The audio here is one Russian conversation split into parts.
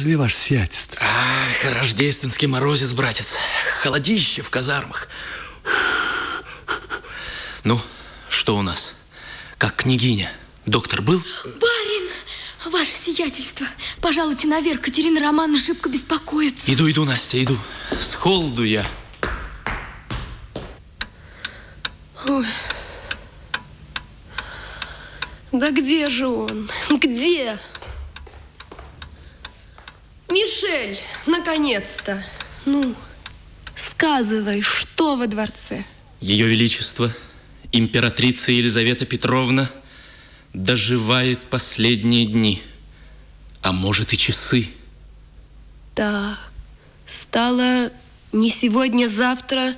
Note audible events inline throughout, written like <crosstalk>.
Смерзли, ваше сиятельство? Ах, рождественский морозец, братец. Холодище в казармах. Ну, что у нас? Как княгиня? Доктор был? Барин, ваше сиятельство, пожалуйте наверх, Катерина Романовна шибко беспокоится. Иду, иду, Настя, иду. С холоду я. Ой. Да где же он? Где? Мишель, наконец-то. Ну, сказывай, что во дворце? Ее Величество, императрица Елизавета Петровна, доживает последние дни, а может и часы. Так, стало не сегодня-завтра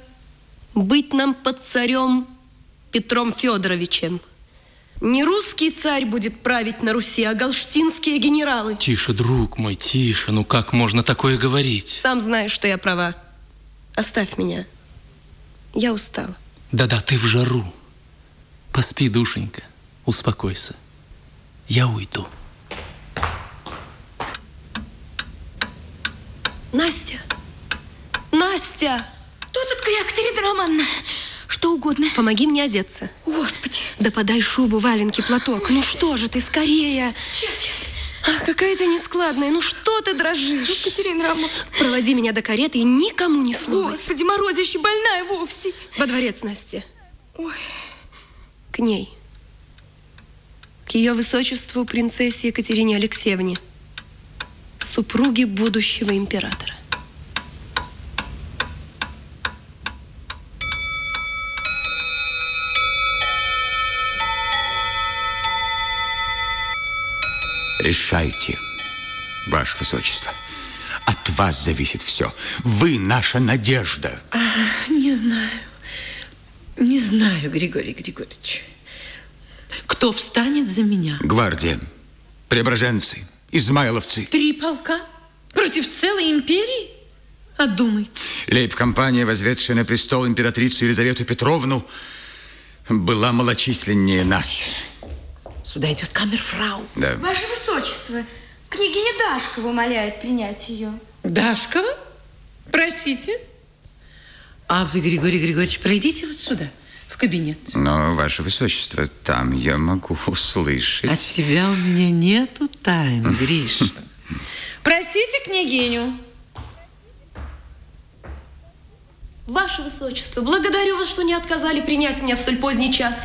быть нам под царем Петром Федоровичем. Не русский царь будет править на Руси, а галштинские генералы. Тише, друг мой, тише. Ну как можно такое говорить? Сам знаешь, что я права. Оставь меня. Я устала. Да-да, ты в жару. Поспи, душенька. Успокойся. Я уйду. Настя! Настя! Тут только я, Катерина Романовна. Что угодно. Помоги мне одеться. Господи. Да подай шубу, валенки, платок. Ну что же ты, скорее. Сейчас, сейчас. Ах, какая ты нескладная. Ну что ты дрожишь? Катерина Романовна. Проводи меня до кареты и никому ни слова. Господи, морозище, больная вовсе. Во дворец, Настя. Ой. К ней. К ее высочеству принцессе Екатерине Алексеевне, супруге будущего императора. Решайте, Ваше Высочество. От вас зависит все. Вы наша надежда. А, не знаю. Не знаю, Григорий Григорьевич. Кто встанет за меня? Гвардия, преображенцы, измайловцы. Три полка? Против целой империи? Одумайтесь. Лейб-компания, возведшая на престол императрицу Елизавету Петровну, была малочисленнее нас. Сюда идет камерфрау. Да. Ваше Высочество, княгиня Дашкова умоляет принять ее. Дашкова? Простите? А вы, Григорий Григорьевич, пройдите вот сюда, в кабинет. Но, Ваше Высочество, там я могу <laughs> услышать. От тебя у меня нету тайн, <laughs> Гриша. Простите княгиню. Ваше Высочество, благодарю вас, что не отказали принять меня в столь поздний час.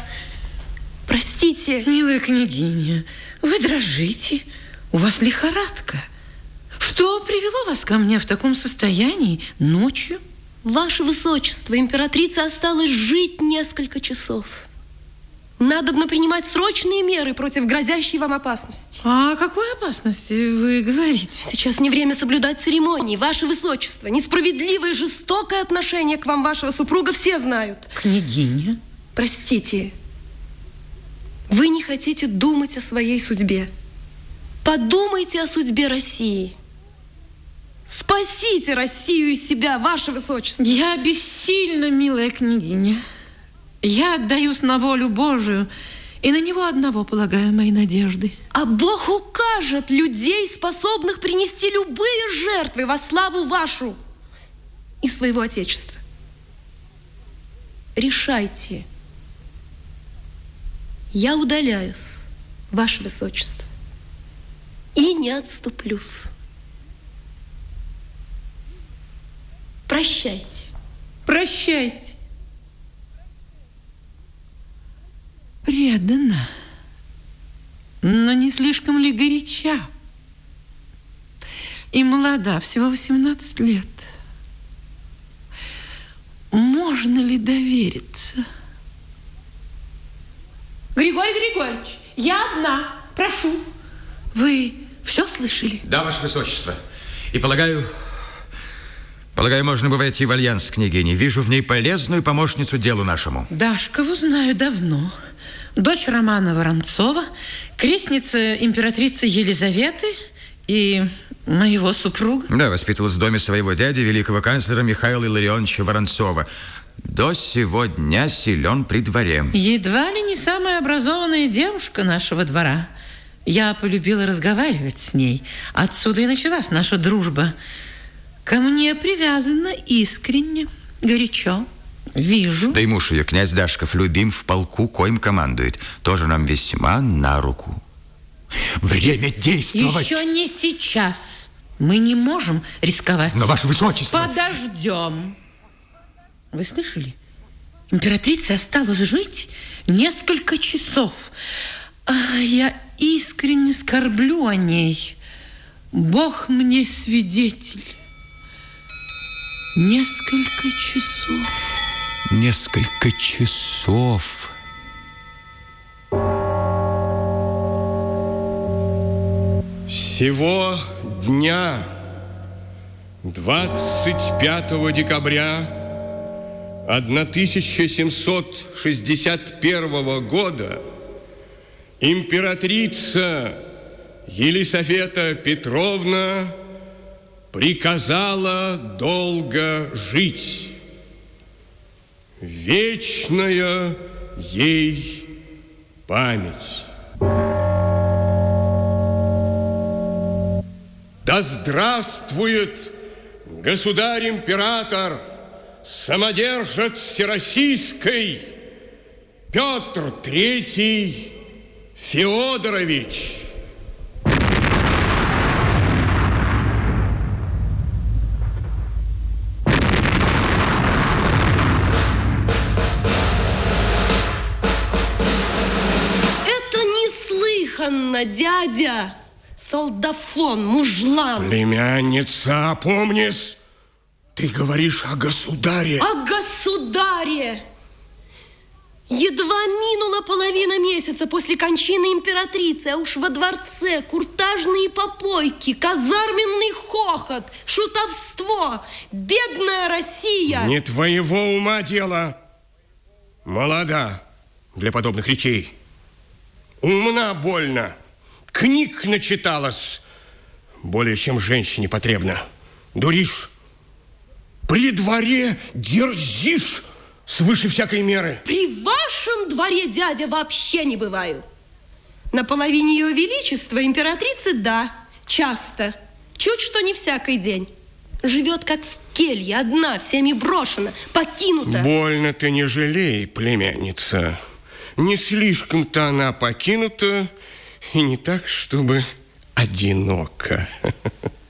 Простите. Милая княгиня, вы дрожите. У вас лихорадка. Что привело вас ко мне в таком состоянии ночью? Ваше Высочество, императрица осталось жить несколько часов. Надобно принимать срочные меры против грозящей вам опасности. А о какой опасности вы говорите? Сейчас не время соблюдать церемонии. Ваше Высочество, несправедливое и жестокое отношение к вам вашего супруга все знают. Княгиня? Простите, вы не хотите думать о своей судьбе. Подумайте о судьбе России. Спасите Россию из себя, ваше высочество. Я бессильна, милая княгиня. Я отдаюсь на волю Божию, и на него одного полагаю мои надежды. А Бог укажет людей, способных принести любые жертвы во славу вашу и своего Отечества. Решайте. Я удаляюсь, ваше высочество, и не отступлюсь. Прощайте. Прощайте. Предана, но не слишком ли горяча? И молода, всего 18 лет. Можно ли довериться? Григорий Григорьевич, я одна, прошу. Вы все слышали? Да, Ваше Высочество. И полагаю, полагаю, можно бы войти в альянс с княгиней. Вижу в ней полезную помощницу делу нашему. Дашкову знаю давно. Дочь Романа Воронцова, крестница императрицы Елизаветы и моего супруга. Да, воспитывалась в доме своего дяди, великого канцлера Михаила Илларионовича Воронцова. До сего дня силен при дворе. Едва ли не самая образованная девушка нашего двора. Я полюбила разговаривать с ней. Отсюда и началась наша дружба. Ко мне привязана искренне, горячо. Вижу. Да и муж ее, князь Дашков, любим в полку, коим командует. Тоже нам весьма на руку. Время действовать. Еще не сейчас. Мы не можем рисковать. Но, ваше высочество... Подождем. Вы слышали? Императрица осталась жить несколько часов. А я искренне скорблю о ней. Бог мне свидетель. Несколько часов. Несколько часов. Сего дня, 25 декабря 1761 года, императрица Елисавета Петровна приказала долго жить. Вечная ей память. Да здравствует государь-император, самодержец Всероссийской Петр Третий Феодорович. Это неслыханно, дядя! Солдафон, мужлан! Племянница, опомнись, ты говоришь о государе. О государе! Едва минула половина месяца после кончины императрицы, а уж во дворце куртажные попойки, казарменный хохот, шутовство, бедная Россия. Не твоего ума дело. Молода для подобных речей. Умна больно. Книг начиталась. Более чем женщине потребно. Дуришь. При дворе дерзишь свыше всякой меры. При вашем дворе, дядя, вообще не бываю. На половине ее величества императрицы, да, часто. Чуть что не всякий день. Живет как в келье, одна, всеми брошена, покинута. Больно ты не жалей, племянница. Не слишком-то она покинута, и не так, чтобы одиноко.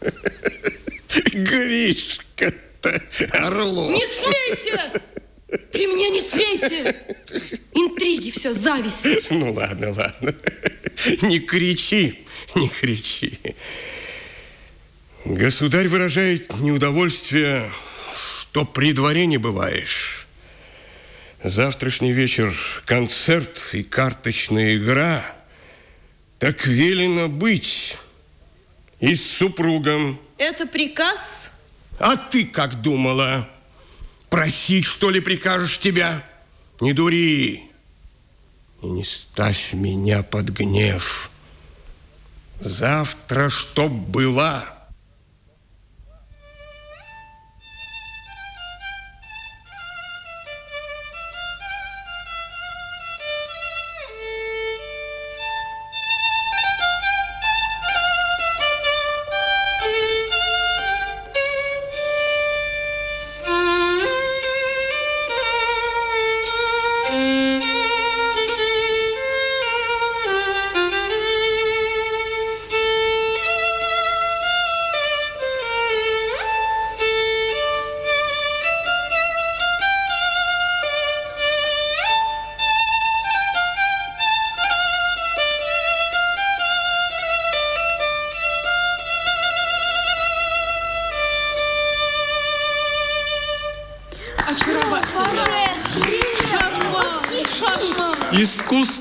<laughs> Гришка-то Орлов. Не смейте! При мне не смейте! Интриги все, зависть. <laughs> Ну, ладно, ладно. Не кричи, не кричи. Государь выражает неудовольствие, что при дворе не бываешь. Завтрашний вечер концерт и карточная игра. Так велено быть. И с супругом. Это приказ? А ты как думала? Просить, что ли, прикажешь тебя? Не дури. И не ставь меня под гнев. Завтра чтоб была.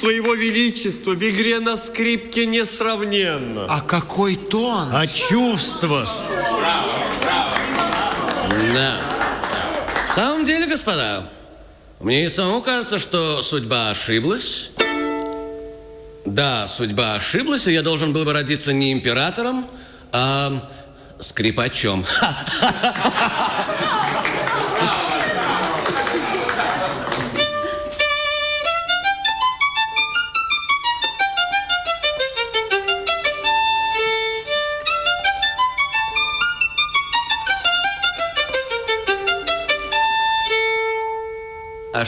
Искусство его величества в игре на скрипке несравненно. А какой тон? А чувство? Да. В самом деле, господа, мне и самому кажется, что судьба ошиблась. Да, судьба ошиблась, и я должен был бы родиться не императором, а скрипачом. <laughs>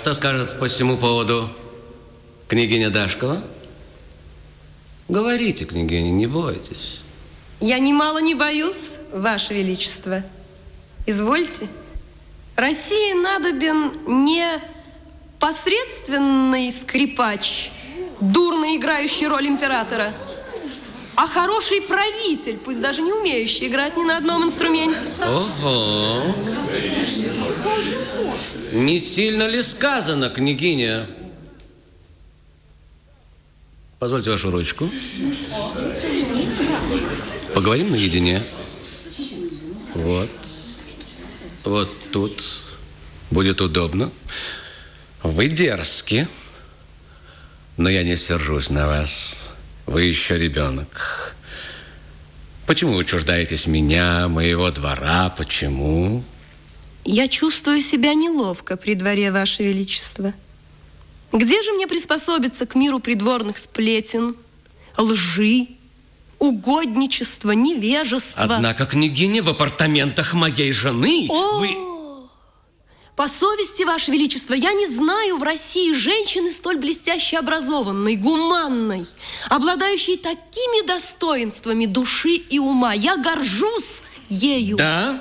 что скажет по всему поводу княгиня Дашкова? Говорите, княгиня, не бойтесь. Я немало не боюсь, Ваше Величество. Извольте. России надобен не посредственный скрипач, дурно играющий роль императора, а хороший правитель, пусть даже не умеющий играть ни на одном инструменте. Ого! Не сильно ли сказано, княгиня? Позвольте вашу ручку. Поговорим наедине. Вот. Вот тут будет удобно. Вы дерзки, но я не сержусь на вас. Вы еще ребенок. Почему вы чуждаетесь меня, моего двора? Почему? Я чувствую себя неловко при дворе, Ваше Величество. Где же мне приспособиться к миру придворных сплетен, лжи, угодничества, невежества? Однако, княгиня, в апартаментах моей жены О, вы... По совести, Ваше Величество, я не знаю в России женщины столь блестяще образованной, гуманной, обладающей такими достоинствами души и ума. Я горжусь ею. Да?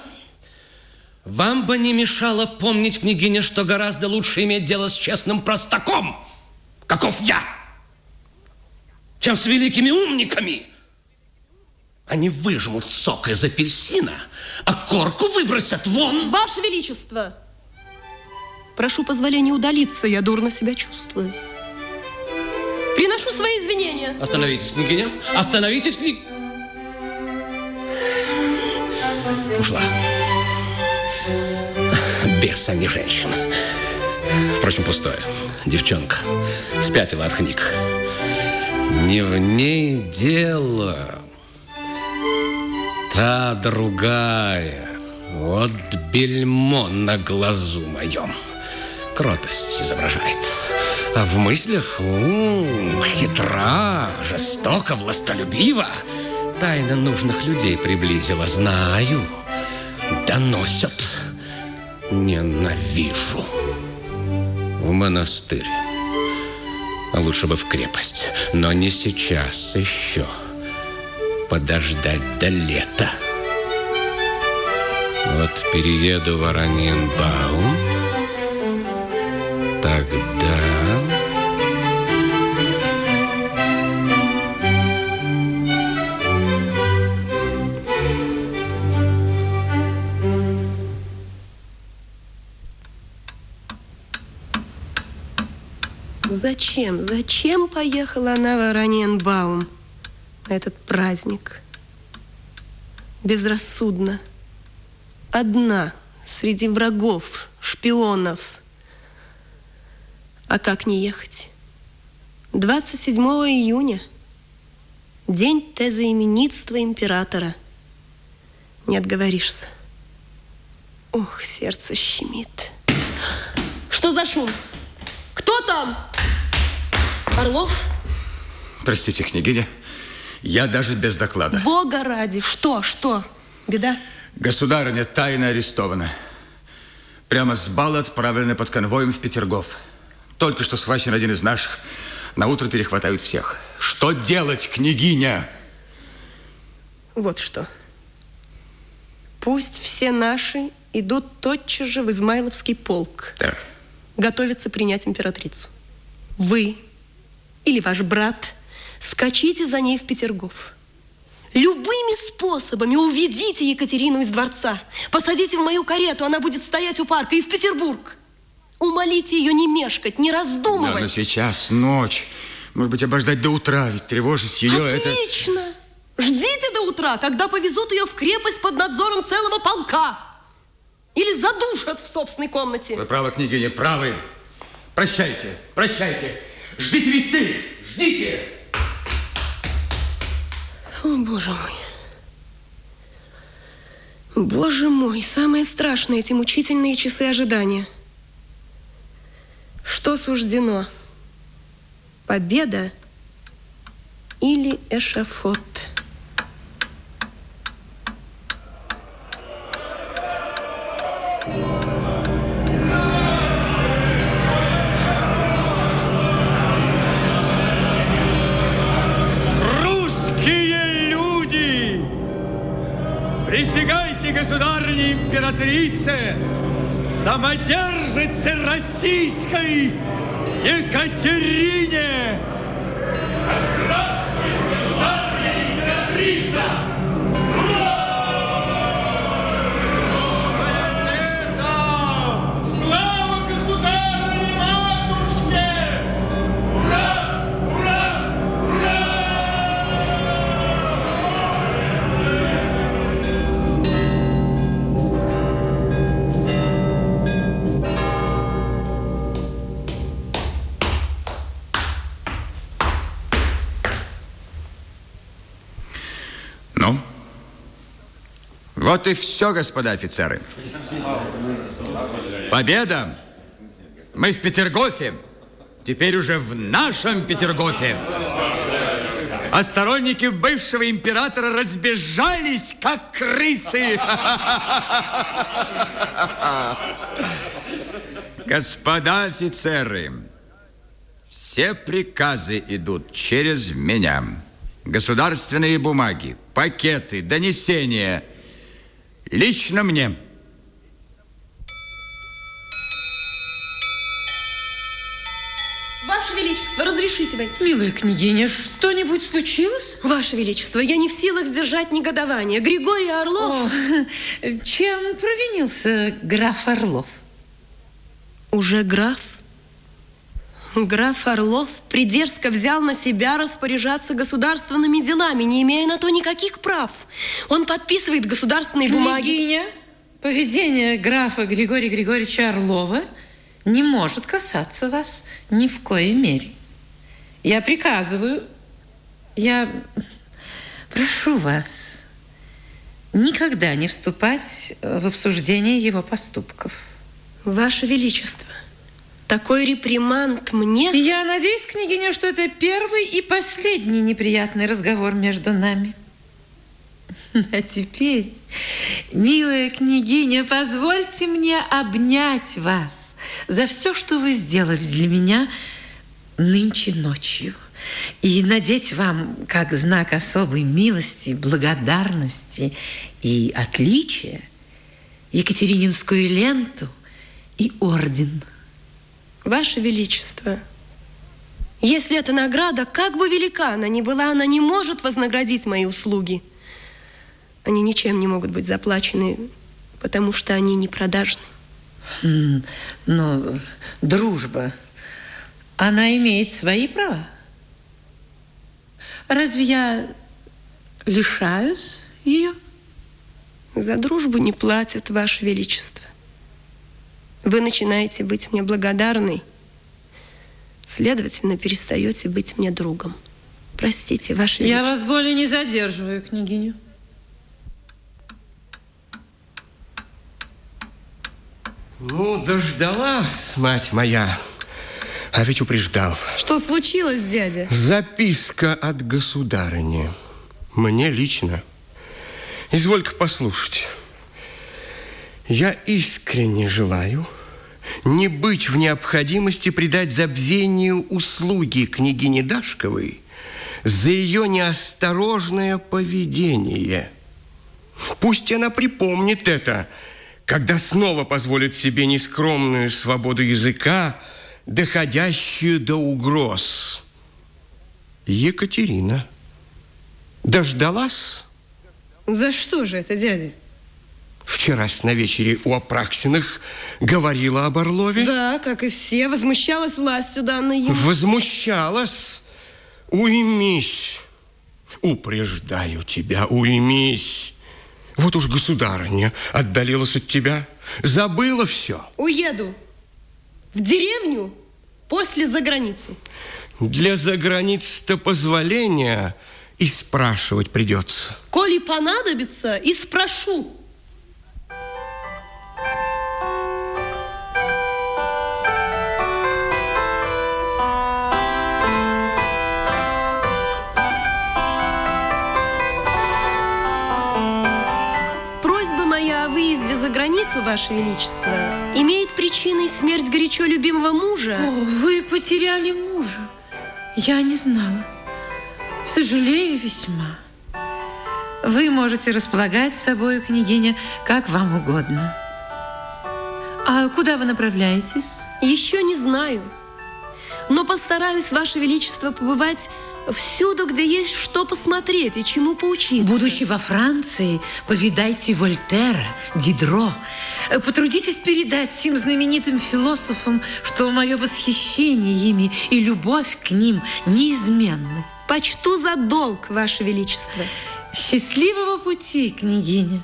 Вам бы не мешало помнить, княгиня, что гораздо лучше иметь дело с честным простаком, каков я, чем с великими умниками. Они выжмут сок из апельсина, а корку выбросят вон. Ваше Величество, прошу позволения удалиться, я дурно себя чувствую. Приношу свои извинения. Остановитесь, княгиня, остановитесь, княгиня. Ушла. Бес, а не женщина. Впрочем, пустое. Девчонка спятила от книг. Не в ней дело. Та другая. Вот бельмо на глазу моем. Кротость изображает. А в мыслях ум, хитра, жестоко, властолюбива. Тайна нужных людей приблизила, знаю. Доносят. Ненавижу. В монастырь. А лучше бы в крепость. Но не сейчас еще. Подождать до лета. Вот перееду в Араньенбаум. Зачем, зачем поехала она в Араньенбаум на этот праздник? Безрассудно. Одна, среди врагов, шпионов. А как не ехать? 27 июня. День тезоименитства императора. Не отговоришься. Ох, сердце щемит. Что за шум? Кто там? Орлов? Простите, княгиня, я даже без доклада. Бога ради. Что, что? Беда? Государыня тайно арестована. Прямо с бала отправлены под конвоем в Петергоф. Только что схвачен один из наших. На утро перехватают всех. Что делать, княгиня? Вот что. Пусть все наши идут тотчас же в Измайловский полк. Так. Готовятся принять императрицу. Вы или ваш брат скачите за ней в Петергоф. Любыми способами уведите Екатерину из дворца. Посадите в мою карету, она будет стоять у парка и в Петербург. Умолите ее не мешкать, не раздумывать. Да, но сейчас ночь. Может быть, обождать до утра, ведь тревожить ее это... Отлично! Ждите до утра, когда повезут ее в крепость под надзором целого полка. Или задушат в собственной комнате. Вы правы, княгиня, правы. Прощайте, прощайте. Ждите вести, ждите. О, боже мой. Боже мой, самое страшное эти мучительные часы ожидания. Что суждено? Победа или эшафот? Императрице, самодержице российской Екатерине! Вот и все, господа офицеры. Победа! Мы в Петергофе. Теперь уже в нашем Петергофе. А сторонники бывшего императора разбежались, как крысы. Господа офицеры, все приказы идут через меня. Государственные бумаги, пакеты, донесения. Лично мне. Ваше Величество, разрешите войти? Милая княгиня, что-нибудь случилось? Ваше Величество, я не в силах сдержать негодование. Григорий Орлов... О, чем провинился граф Орлов? Уже граф? Граф Орлов придерзко взял на себя распоряжаться государственными делами, не имея на то никаких прав. Он подписывает государственные бумаги. Княгиня, поведение графа Григория Григорьевича Орлова не может касаться вас ни в коей мере. Я приказываю, я прошу вас никогда не вступать в обсуждение его поступков. Ваше Величество, такой реприманд мне... Я надеюсь, княгиня, что это первый и последний неприятный разговор между нами. <laughs> А теперь, милая княгиня, позвольте мне обнять вас за все, что вы сделали для меня нынче ночью. И надеть вам, как знак особой милости, благодарности и отличия, Екатерининскую ленту и орден. Ваше Величество, если эта награда, как бы велика она ни была, она не может вознаградить мои услуги. Они ничем не могут быть заплачены, потому что они не продажны. Хм, Но дружба, она имеет свои права. Разве я лишаюсь ее? За дружбу не платят, Ваше Величество. Вы начинаете быть мне благодарной, следовательно, перестаете быть мне другом. Простите, Ваше Я Величество. вас более не задерживаю, княгиню. Ну, дождалась, мать моя. А ведь упреждал. Что случилось, дядя? Записка от государыни. Мне лично. Изволька послушать. Я искренне желаю не быть в необходимости придать забвению услуги княгини Дашковой за ее неосторожное поведение. Пусть она припомнит это, когда снова позволит себе нескромную свободу языка, доходящую до угроз. Екатерина дождалась За что же это, дядя? Вчера на вечере у Апраксиных говорила об Орлове? Да, как и все, возмущалась властью данной ему. Возмущалась. Уймись. Упреждаю тебя, уймись. Вот уж государыня отдалилась от тебя, забыла все. Уеду в деревню, после за границу. Для заграниц-то позволения и спрашивать придется. Коли понадобится, и спрошу. За границу, Ваше Величество, имеет причиной смерть горячо любимого мужа. О, вы потеряли мужа. Я не знала. Сожалею весьма. Вы можете располагать собой, княгиня, как вам угодно. А куда вы направляетесь? Еще не знаю. Но постараюсь, Ваше Величество, побывать всюду, где есть что посмотреть и чему поучиться. Будучи во Франции, повидайте Вольтера, Дидро. Потрудитесь передать всем знаменитым философам, что мое восхищение ими и любовь к ним неизменны. Почту за долг, Ваше Величество. Счастливого пути, княгиня.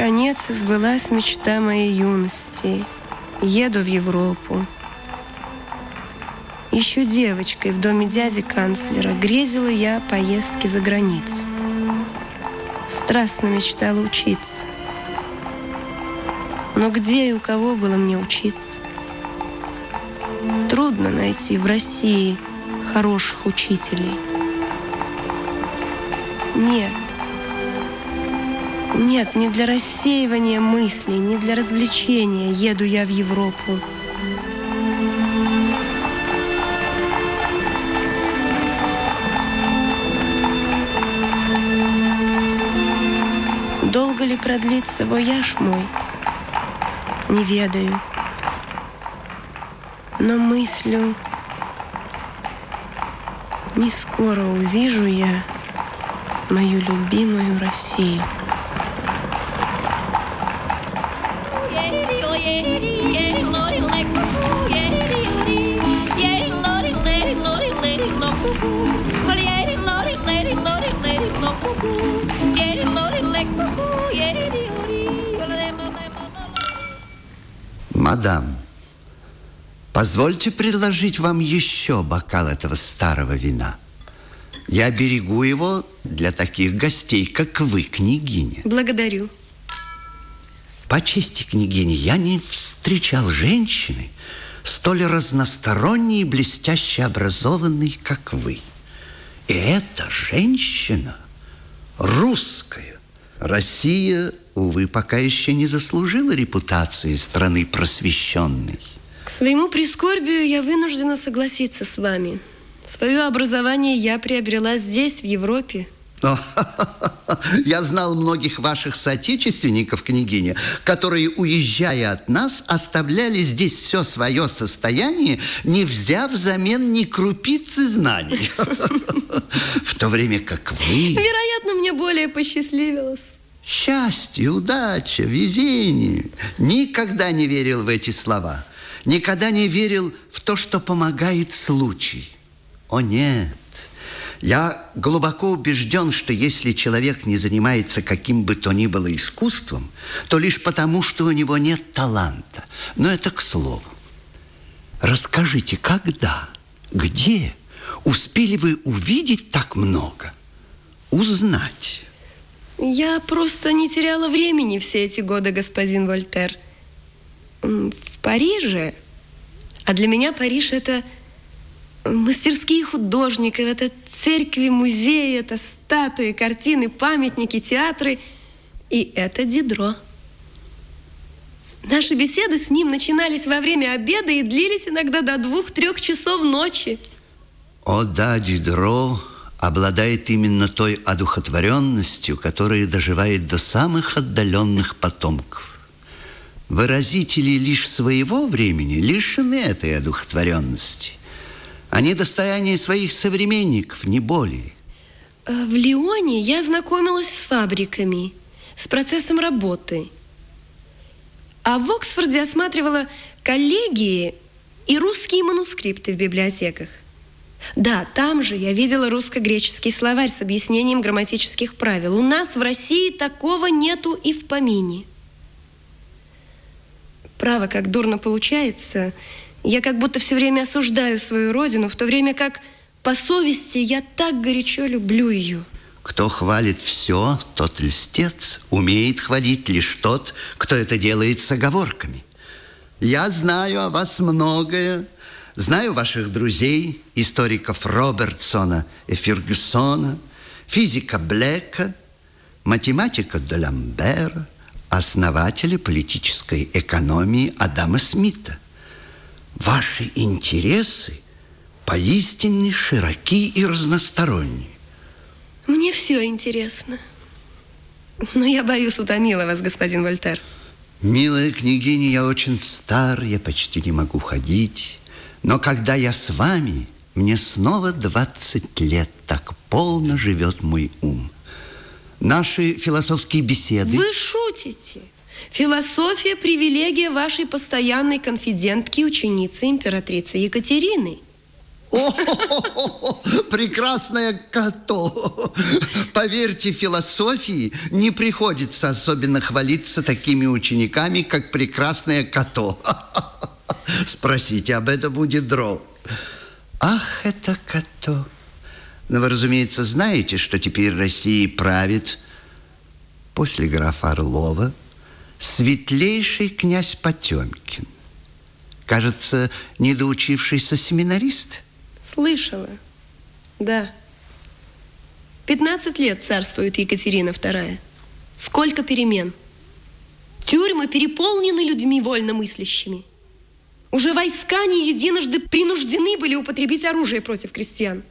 Наконец, сбылась мечта моей юности. Еду в Европу. Еще девочкой в доме дяди канцлера грезила я о поездке за границу. Страстно мечтала учиться. Но где и у кого было мне учиться? Трудно найти в России хороших учителей. Нет, нет, не для рассеивания мыслей, не для развлечения еду я в Европу. Долго ли продлится вояж мой? Не ведаю. Но мыслю, не скоро увижу я мою любимую Россию. Мадам, позвольте предложить вам еще бокал этого старого вина. Я берегу его для таких гостей, как вы, княгиня. Благодарю. По чести княгини, я не встречал женщины, столь разносторонней и блестяще образованной, как вы. И эта женщина русская. Россия, увы, пока еще не заслужила репутации страны просвещенной. К своему прискорбию я вынуждена согласиться с вами. Свое образование я приобрела здесь, в Европе. Я знал многих ваших соотечественников, княгиня, которые, уезжая от нас, оставляли здесь все свое состояние, не взяв взамен ни крупицы знаний. <laughs> В то время как вы... Вероятно, мне более посчастливилось. Счастье, удача, везение. Никогда не верил в эти слова. Никогда не верил в то, что помогает случай. О, нет. Я глубоко убежден, что если человек не занимается каким бы то ни было искусством, то лишь потому, что у него нет таланта. Но это к слову. Расскажите, когда, где успели вы увидеть так много, узнать? Я просто не теряла времени все эти годы, господин Вольтер. В Париже, а для меня Париж – это мастерские художников, это церкви, музеи, это статуи, картины, памятники, театры. И это Дидро. Наши беседы с ним начинались во время обеда и длились иногда до двух-трех часов ночи. О да, Дидро обладает именно той одухотворенностью, которая доживает до самых отдаленных потомков. Выразители лишь своего времени лишены этой одухотворенности. Они достояние своих современников, не более. Э, в Лионе я знакомилась с фабриками, с процессом работы. А в Оксфорде осматривала коллегии и русские манускрипты в библиотеках. Да, там же я видела русско-греческий словарь с объяснением грамматических правил. У нас в России такого нету и в помине. Право, как дурно получается – я как будто все время осуждаю свою родину, в то время как по совести я так горячо люблю ее. Кто хвалит все, тот льстец. Умеет хвалить лишь тот, кто это делает с оговорками. Я знаю о вас многое. Знаю ваших друзей, историков Робертсона и Фергюсона, физика Блека, математика Деламбера, основателя политической экономии Адама Смита. Ваши интересы поистине широки и разносторонние. Мне все интересно. Но я боюсь, утомила вас, господин Вольтер. Милая княгиня, я очень стар, я почти не могу ходить. Но когда я с вами, мне снова 20 лет. Так полно живет мой ум. Наши философские беседы... Вы шутите. Философия – привилегия вашей постоянной конфидентки, ученицы императрицы Екатерины. О, прекрасная Като! Поверьте, философии не приходится особенно хвалиться такими учениками, как прекрасная Като. Спросите об этом у Дидро. Ах, это Като! Но вы, разумеется, знаете, что теперь Россией правит после графа Орлова светлейший князь Потемкин. Кажется, недоучившийся семинарист. Слышала. Да. 15 лет царствует Екатерина II. Сколько перемен. Тюрьмы переполнены людьми вольномыслящими. Уже войска не единожды принуждены были употребить оружие против крестьян.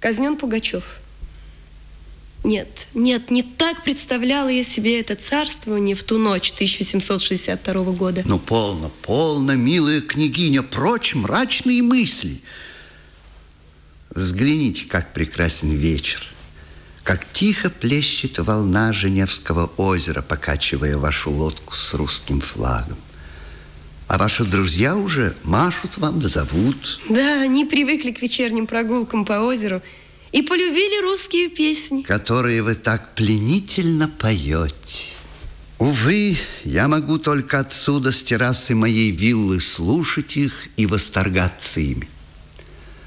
Казнен Пугачев. Нет, нет, не так представляла я себе это царствование в ту ночь 1762 года. Ну, полно, полно, милая княгиня, прочь мрачные мысли. Взгляните, как прекрасен вечер. Как тихо плещет волна Женевского озера, покачивая вашу лодку с русским флагом. А ваши друзья уже машут вам, зовут. Да, они привыкли к вечерним прогулкам по озеру и полюбили русские песни. Которые вы так пленительно поете. Увы, я могу только отсюда, с террасы моей виллы, слушать их и восторгаться ими.